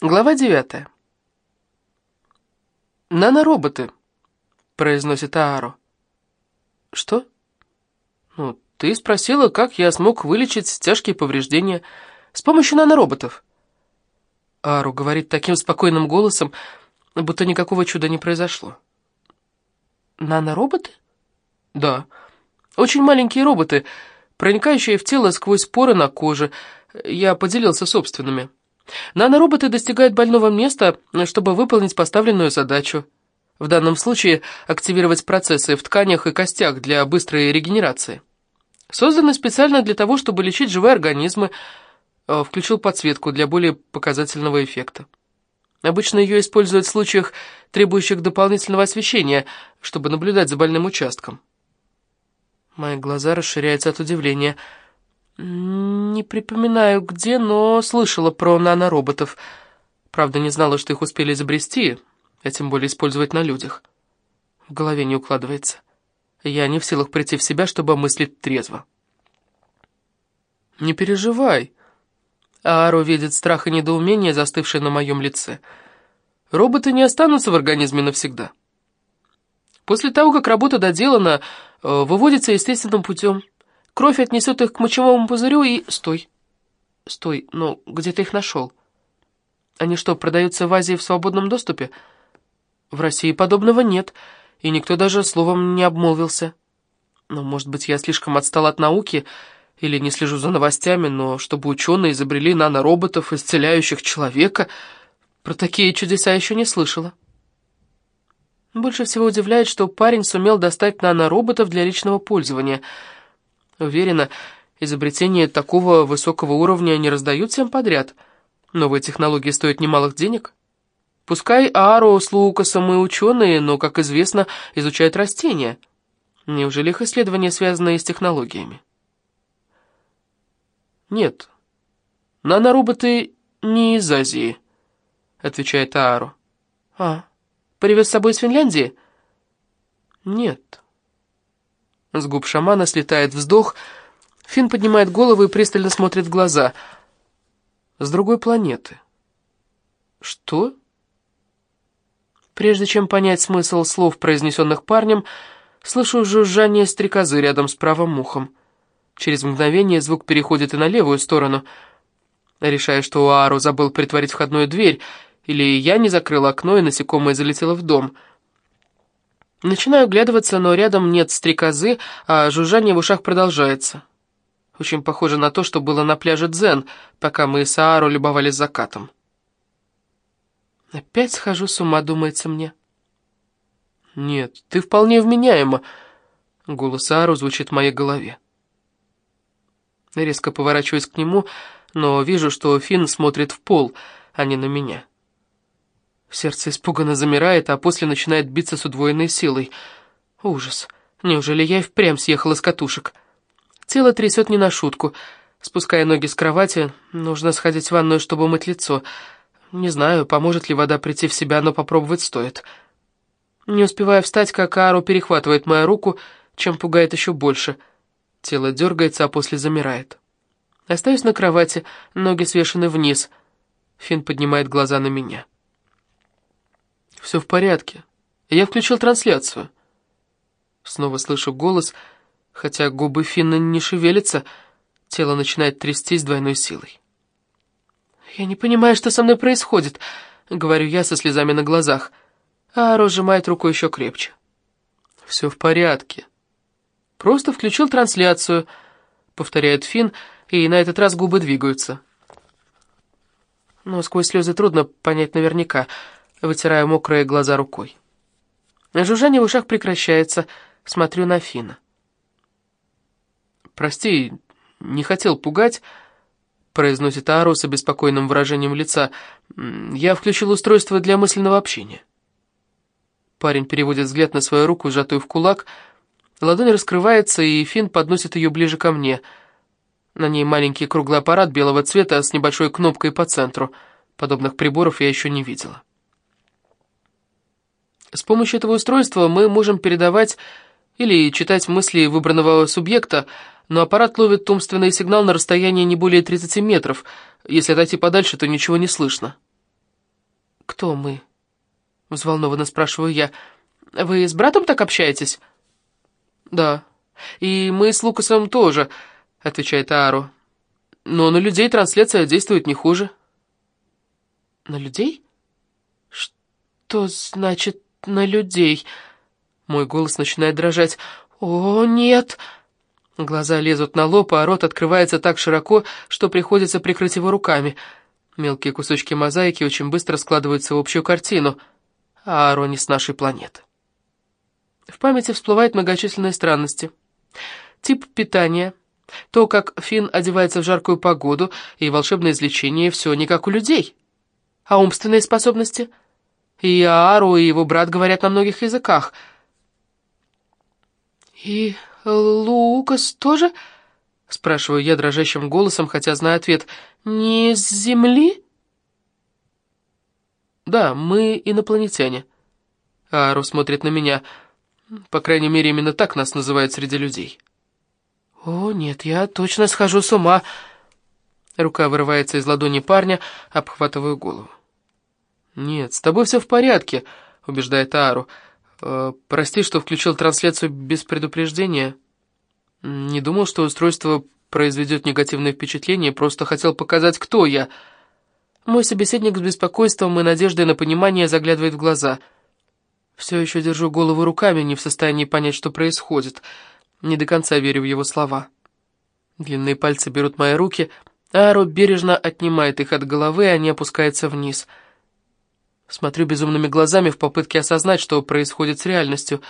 Глава девятая. «Нанороботы», — произносит Ааро. «Что?» «Ну, ты спросила, как я смог вылечить тяжкие повреждения с помощью нанороботов». Ааро говорит таким спокойным голосом, будто никакого чуда не произошло. «Нанороботы?» «Да. Очень маленькие роботы, проникающие в тело сквозь поры на коже. Я поделился собственными». Нанороботы достигают больного места, чтобы выполнить поставленную задачу. В данном случае активировать процессы в тканях и костях для быстрой регенерации. Созданы специально для того, чтобы лечить живые организмы, э, включил подсветку для более показательного эффекта. Обычно ее используют в случаях, требующих дополнительного освещения, чтобы наблюдать за больным участком. Мои глаза расширяются от удивления – «Не припоминаю где, но слышала про нанороботов. Правда, не знала, что их успели изобрести, а тем более использовать на людях. В голове не укладывается. Я не в силах прийти в себя, чтобы мыслить трезво». «Не переживай». Ааро видит страх и недоумение, застывшее на моем лице. «Роботы не останутся в организме навсегда». После того, как работа доделана, э, выводится естественным путем. Кровь отнесет их к мочевому пузырю и... Стой. Стой, но где ты их нашел? Они что, продаются в Азии в свободном доступе? В России подобного нет, и никто даже словом не обмолвился. Но, может быть, я слишком отстал от науки или не слежу за новостями, но чтобы ученые изобрели нанороботов, исцеляющих человека, про такие чудеса еще не слышала. Больше всего удивляет, что парень сумел достать нанороботов для личного пользования — Уверена, изобретения такого высокого уровня не раздают всем подряд. Новые технологии стоят немалых денег. Пускай Ааро с Лукасом и ученые, но, как известно, изучают растения. Неужели их исследования связаны с технологиями? Нет. Нанороботы не из Азии, отвечает Ааро. А, привез с собой из Финляндии? Нет. С губ шамана слетает вздох. Фин поднимает голову и пристально смотрит в глаза. С другой планеты. Что? Прежде чем понять смысл слов, произнесенных парнем, слышу жужжание стрекозы рядом с правым ухом. Через мгновение звук переходит и на левую сторону. Решая, что Уару забыл притворить входную дверь, или я не закрыл окно, и насекомое залетело в дом — Начинаю оглядываться, но рядом нет стрекозы, а жужжание в ушах продолжается. Очень похоже на то, что было на пляже Дзен, пока мы с Аару любовались закатом. Опять схожу с ума, думается мне. Нет, ты вполне вменяема. Голос Аару звучит в моей голове. Резко поворачиваюсь к нему, но вижу, что Финн смотрит в пол, а не на меня. Сердце испуганно замирает, а после начинает биться с удвоенной силой. Ужас. Неужели я и впрямь съехала с катушек? Тело трясет не на шутку. Спуская ноги с кровати, нужно сходить в ванную, чтобы мыть лицо. Не знаю, поможет ли вода прийти в себя, но попробовать стоит. Не успевая встать, как Ару перехватывает мою руку, чем пугает еще больше. Тело дергается, а после замирает. Остаюсь на кровати, ноги свешены вниз. Фин поднимает глаза на меня. Все в порядке. Я включил трансляцию. Снова слышу голос, хотя губы Финна не шевелятся, тело начинает трястись двойной силой. «Я не понимаю, что со мной происходит», — говорю я со слезами на глазах, а Ро сжимает руку еще крепче. «Все в порядке. Просто включил трансляцию», — повторяет Финн, и на этот раз губы двигаются. Но сквозь слезы трудно понять наверняка — вытираю мокрые глаза рукой. Жужжание в ушах прекращается, смотрю на Фина. «Прости, не хотел пугать», — произносит Аару с обеспокоенным выражением лица. «Я включил устройство для мысленного общения». Парень переводит взгляд на свою руку, сжатую в кулак. Ладонь раскрывается, и Фин подносит ее ближе ко мне. На ней маленький круглый аппарат белого цвета с небольшой кнопкой по центру. Подобных приборов я еще не видела. С помощью этого устройства мы можем передавать или читать мысли выбранного субъекта, но аппарат ловит умственный сигнал на расстоянии не более 30 метров. Если отойти подальше, то ничего не слышно. «Кто мы?» — взволнованно спрашиваю я. «Вы с братом так общаетесь?» «Да, и мы с Лукасом тоже», — отвечает Аару. «Но на людей трансляция действует не хуже». «На людей? Что значит «на людей»?» Мой голос начинает дрожать. «О, нет!» Глаза лезут на лоб, а рот открывается так широко, что приходится прикрыть его руками. Мелкие кусочки мозаики очень быстро складываются в общую картину. А Ароне с нашей планеты. В памяти всплывают многочисленные странности. Тип питания, то, как Финн одевается в жаркую погоду, и волшебное излечение — все не как у людей. А умственные способности? И Аару, и его брат говорят на многих языках. И Лукас тоже?» — спрашиваю я дрожащим голосом, хотя знаю ответ. «Не с Земли?» «Да, мы инопланетяне». Ару смотрит на меня. По крайней мере, именно так нас называют среди людей. «О, нет, я точно схожу с ума!» Рука вырывается из ладони парня, обхватываю голову. «Нет, с тобой все в порядке», — убеждает Ару. «Э, «Прости, что включил трансляцию без предупреждения. Не думал, что устройство произведет негативное впечатление, просто хотел показать, кто я». Мой собеседник с беспокойством и надеждой на понимание заглядывает в глаза. Все еще держу голову руками, не в состоянии понять, что происходит. Не до конца верю в его слова. Длинные пальцы берут мои руки, а Аро бережно отнимает их от головы, и они опускаются вниз — Смотрю безумными глазами в попытке осознать, что происходит с реальностью.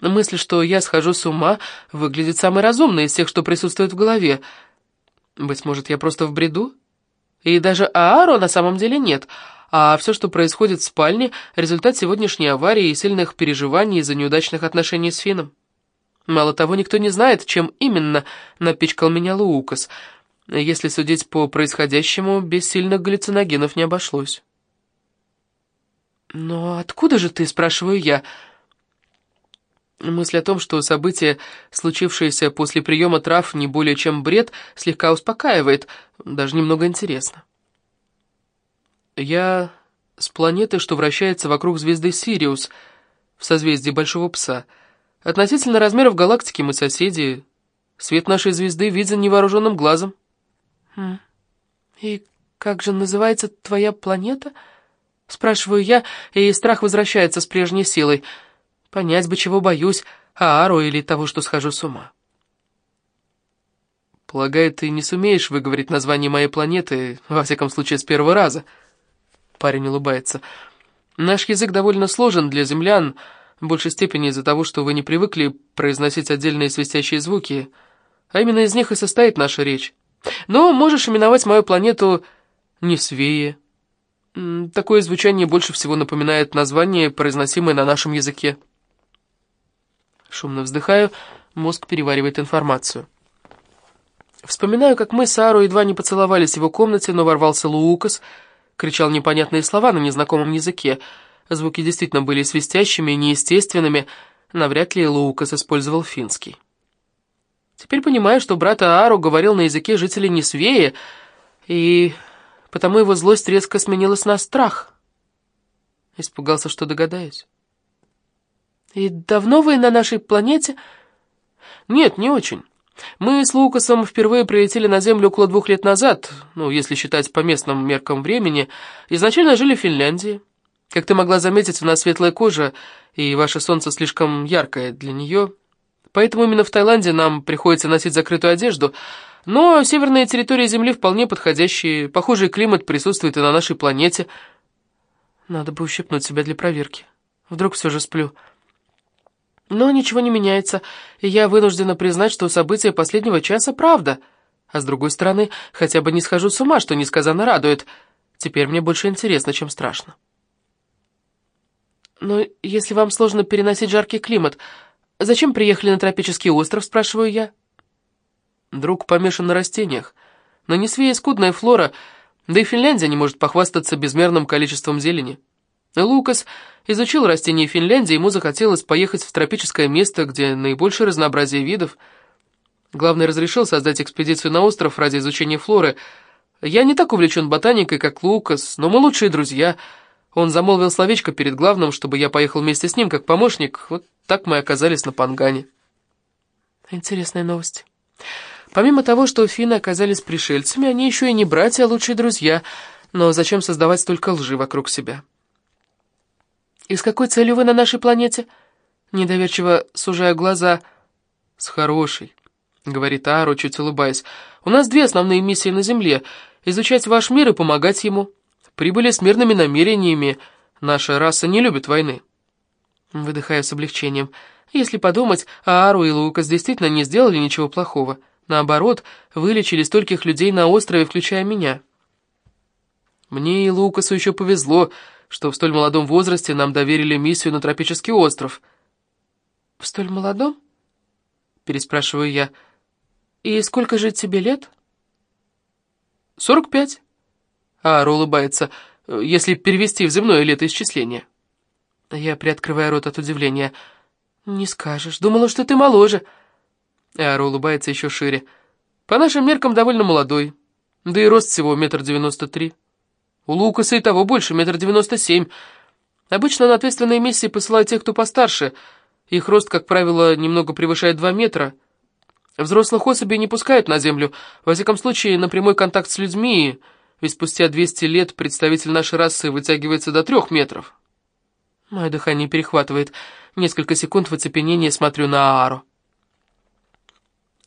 Мысль, что я схожу с ума, выглядит самой разумной из тех, что присутствует в голове. Быть может, я просто в бреду? И даже Ааро на самом деле нет, а все, что происходит в спальне, результат сегодняшней аварии и сильных переживаний из-за неудачных отношений с Фином. Мало того, никто не знает, чем именно напичкал меня Лукас. Если судить по происходящему, без сильных галлюциногенов не обошлось. «Но откуда же ты?» — спрашиваю я. Мысль о том, что событие, случившееся после приема трав, не более чем бред, слегка успокаивает, даже немного интересно. Я с планеты, что вращается вокруг звезды Сириус, в созвездии Большого Пса. Относительно размеров галактики мы соседи. Свет нашей звезды виден невооруженным глазом. Хм. «И как же называется твоя планета?» Спрашиваю я, и страх возвращается с прежней силой. Понять бы, чего боюсь, Аару или того, что схожу с ума. Полагаю, ты не сумеешь выговорить название моей планеты, во всяком случае, с первого раза. Парень улыбается. Наш язык довольно сложен для землян, в большей степени из-за того, что вы не привыкли произносить отдельные свистящие звуки, а именно из них и состоит наша речь. Но можешь именовать мою планету Несвея, Такое звучание больше всего напоминает название, произносимое на нашем языке. Шумно вздыхаю, мозг переваривает информацию. Вспоминаю, как мы с Ару едва не поцеловались в его комнате, но ворвался Лукас, кричал непонятные слова на незнакомом языке. Звуки действительно были свистящими и неестественными, навряд ли Лукас использовал финский. Теперь понимаю, что брат Аару говорил на языке жителей Несвея, и потому его злость резко сменилась на страх. Испугался, что догадаюсь. «И давно вы на нашей планете?» «Нет, не очень. Мы с Лукасом впервые прилетели на Землю около двух лет назад, ну, если считать по местным меркам времени. Изначально жили в Финляндии. Как ты могла заметить, у нас светлая кожа, и ваше солнце слишком яркое для нее. Поэтому именно в Таиланде нам приходится носить закрытую одежду — но северные территории Земли вполне подходящие, похожий климат присутствует и на нашей планете. Надо бы ущипнуть себя для проверки. Вдруг все же сплю. Но ничего не меняется, и я вынуждена признать, что события последнего часа — правда. А с другой стороны, хотя бы не схожу с ума, что несказанно радует. Теперь мне больше интересно, чем страшно. Но если вам сложно переносить жаркий климат, зачем приехали на тропический остров, спрашиваю я? Друг помешан на растениях. На Несвее скудная флора, да и Финляндия не может похвастаться безмерным количеством зелени. Лукас изучил растения Финляндии, ему захотелось поехать в тропическое место, где наибольшее разнообразие видов. Главный разрешил создать экспедицию на остров ради изучения флоры. Я не так увлечен ботаникой, как Лукас, но мы лучшие друзья. Он замолвил словечко перед главным, чтобы я поехал вместе с ним как помощник. Вот так мы оказались на Пангане. Интересная новость. Помимо того, что финны оказались пришельцами, они еще и не братья, а лучшие друзья. Но зачем создавать столько лжи вокруг себя? «И с какой целью вы на нашей планете?» Недоверчиво сужая глаза. «С хорошей», — говорит Ару, чуть улыбаясь. «У нас две основные миссии на Земле — изучать ваш мир и помогать ему. Прибыли с мирными намерениями. Наша раса не любит войны». Выдыхаю с облегчением. Если подумать, Аару и Лукас действительно не сделали ничего плохого. Наоборот, вылечили стольких людей на острове, включая меня. Мне и Лукасу еще повезло, что в столь молодом возрасте нам доверили миссию на тропический остров. «В столь молодом?» — переспрашиваю я. «И сколько же тебе лет?» «Сорок пять». Ара улыбается, если перевести в земное летоисчисление. Я приоткрываю рот от удивления. «Не скажешь. Думала, что ты моложе». Ара улыбается еще шире. «По нашим меркам довольно молодой. Да и рост всего метр девяносто три. У Лукаса и того больше, метр девяносто семь. Обычно на ответственные миссии посылают тех, кто постарше. Их рост, как правило, немного превышает два метра. Взрослых особей не пускают на Землю, во всяком случае, на прямой контакт с людьми, ведь спустя 200 лет представитель нашей расы вытягивается до трех метров». Мое дыхание перехватывает. Несколько секунд в оцепенении смотрю на Аару.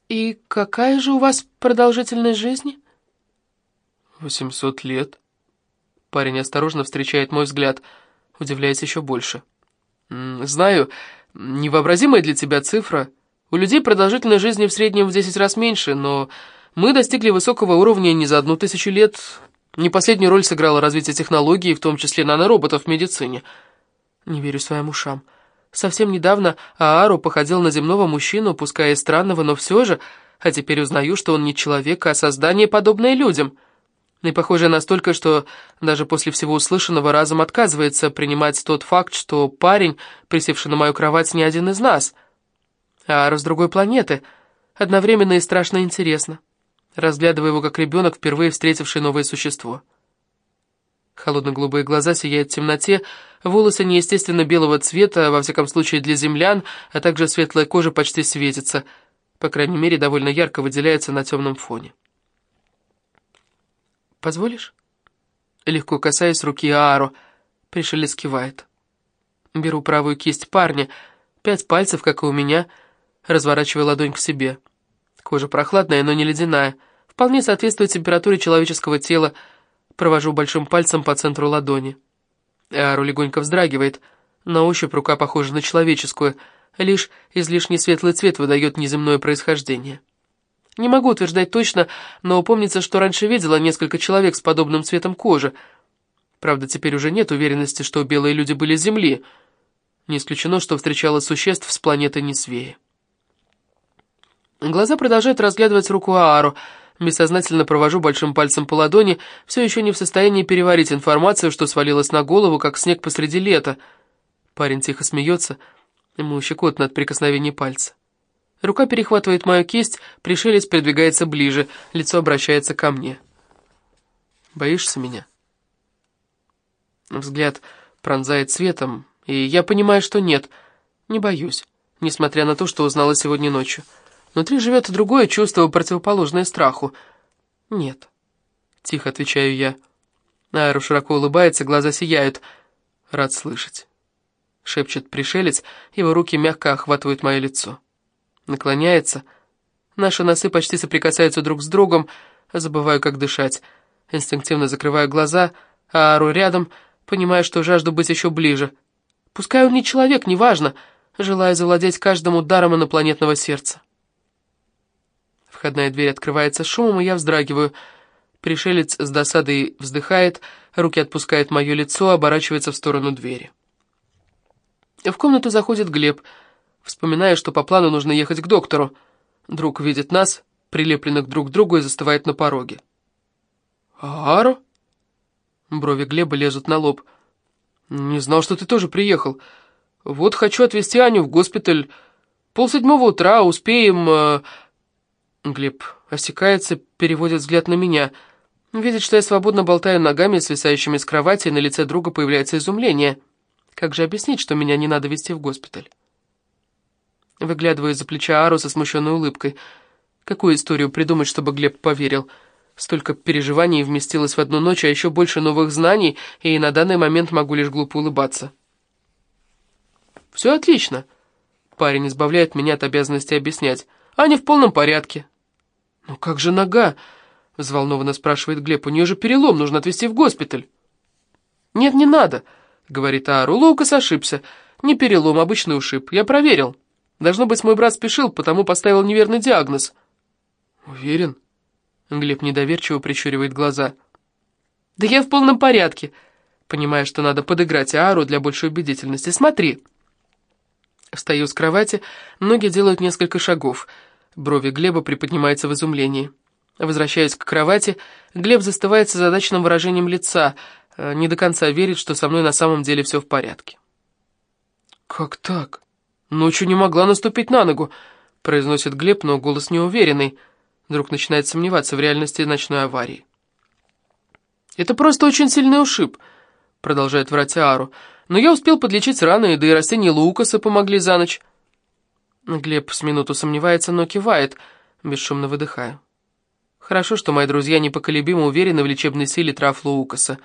«И какая же у вас продолжительность жизни?» «Восемьсот лет». Парень осторожно встречает мой взгляд, удивляясь еще больше. «Знаю, невообразимая для тебя цифра. У людей продолжительность жизни в среднем в десять раз меньше, но мы достигли высокого уровня не за одну тысячу лет. Не последнюю роль сыграло развитие технологий, в том числе нанороботов в медицине». Не верю своим ушам. Совсем недавно Аару походил на земного мужчину, пускай и странного, но все же, а теперь узнаю, что он не человек, а создание, подобное людям. И похоже настолько, что даже после всего услышанного разум отказывается принимать тот факт, что парень, присевший на мою кровать, не один из нас. Аару с другой планеты. Одновременно и страшно интересно. Разглядывая его как ребенок, впервые встретивший новое существо. Холодно-голубые глаза сияют в темноте, волосы неестественно белого цвета, во всяком случае для землян, а также светлая кожа почти светится, по крайней мере, довольно ярко выделяется на темном фоне. «Позволишь?» Легко касаясь руки Аару, пришелец кивает. Беру правую кисть парня, пять пальцев, как и у меня, разворачиваю ладонь к себе. Кожа прохладная, но не ледяная, вполне соответствует температуре человеческого тела, Провожу большим пальцем по центру ладони. Ару легонько вздрагивает. На ощупь рука похожа на человеческую, лишь излишне светлый цвет выдает неземное происхождение. Не могу утверждать точно, но помнится, что раньше видела несколько человек с подобным цветом кожи. Правда, теперь уже нет уверенности, что белые люди были Земли. Не исключено, что встречала существ с планеты Несвея. Глаза продолжают разглядывать руку Аару — Бессознательно провожу большим пальцем по ладони, все еще не в состоянии переварить информацию, что свалилась на голову, как снег посреди лета. Парень тихо смеется, ему щекотно от прикосновения пальца. Рука перехватывает мою кисть, пришелец придвигается ближе, лицо обращается ко мне. «Боишься меня?» Взгляд пронзает светом, и я понимаю, что нет, не боюсь, несмотря на то, что узнала сегодня ночью. Внутри живет другое чувство, противоположное страху. «Нет», — тихо отвечаю я. Айру широко улыбается, глаза сияют. «Рад слышать», — шепчет пришелец, его руки мягко охватывают мое лицо. Наклоняется. Наши носы почти соприкасаются друг с другом, забываю, как дышать. Инстинктивно закрываю глаза, а Ару рядом, понимая, что жажду быть еще ближе. Пускай он не человек, неважно, желая завладеть каждым ударом инопланетного сердца. Входная дверь открывается шумом, и я вздрагиваю. Пришелец с досадой вздыхает, руки отпускает мое лицо, оборачивается в сторону двери. В комнату заходит Глеб, вспоминая, что по плану нужно ехать к доктору. Друг видит нас, прилепленных друг к другу, и застывает на пороге. «Ару?» Брови Глеба лезут на лоб. «Не знал, что ты тоже приехал. Вот хочу отвезти Аню в госпиталь. Полседьмого утра, успеем...» Глеб осекается, переводит взгляд на меня. Видит, что я свободно болтаю ногами, свисающими с кровати, и на лице друга появляется изумление. Как же объяснить, что меня не надо везти в госпиталь? Выглядываю из-за плеча Ару со смущенной улыбкой. Какую историю придумать, чтобы Глеб поверил? Столько переживаний вместилось в одну ночь, а еще больше новых знаний, и на данный момент могу лишь глупо улыбаться. «Все отлично», — парень избавляет меня от обязанности объяснять. «Аня в полном порядке». «Ну как же нога?» — взволнованно спрашивает Глеб. «У нее же перелом, нужно отвезти в госпиталь». «Нет, не надо», — говорит Ару. «Лукас ошибся. Не перелом, обычный ушиб. Я проверил. Должно быть, мой брат спешил, потому поставил неверный диагноз». «Уверен?» Глеб недоверчиво прищуривает глаза. «Да я в полном порядке», понимая, что надо подыграть Ару для большей убедительности. «Смотри». Встаю с кровати, ноги делают несколько шагов. Брови Глеба приподнимаются в изумлении. Возвращаясь к кровати, Глеб застывает с задачным выражением лица, э, не до конца верит, что со мной на самом деле все в порядке. «Как так? Ночью не могла наступить на ногу», — произносит Глеб, но голос неуверенный. Вдруг начинает сомневаться в реальности ночной аварии. «Это просто очень сильный ушиб», — продолжает врать Ару. «Но я успел подлечить раны, да и растения Лукаса помогли за ночь». Глеб с минуту сомневается, но кивает, бесшумно выдыхая. Хорошо, что мои друзья непоколебимо уверены в лечебной силе трав Лукаса.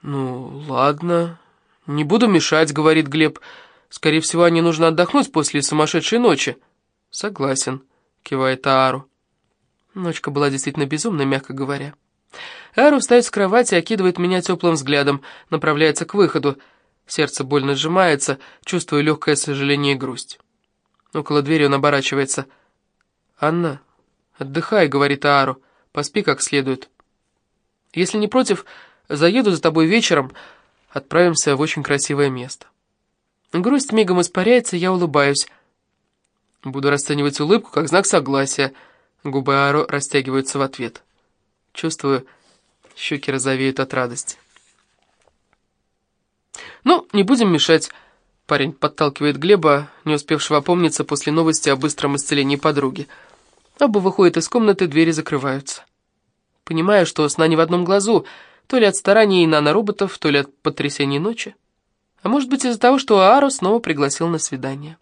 «Ну, ладно, не буду мешать», — говорит Глеб. «Скорее всего, они нужно отдохнуть после сумасшедшей ночи». «Согласен», — кивает Аару. Ночка была действительно безумной, мягко говоря. Ару встает с кровати, окидывает меня теплым взглядом, направляется к выходу. Сердце больно сжимается, чувствую легкое сожаление и грусть. Около двери он оборачивается. «Анна, отдыхай», — говорит Аару, — «поспи как следует. Если не против, заеду за тобой вечером, отправимся в очень красивое место». Грусть мигом испаряется, я улыбаюсь. Буду расценивать улыбку как знак согласия — Губы Аро растягиваются в ответ. Чувствую, щеки розовеют от радости. «Ну, не будем мешать», — парень подталкивает Глеба, не успевшего опомниться после новости о быстром исцелении подруги. Оба выходят из комнаты, двери закрываются. Понимаю, что сна не в одном глазу, то ли от стараний нанороботов, то ли от потрясений ночи. А может быть из-за того, что Ааро снова пригласил на свидание.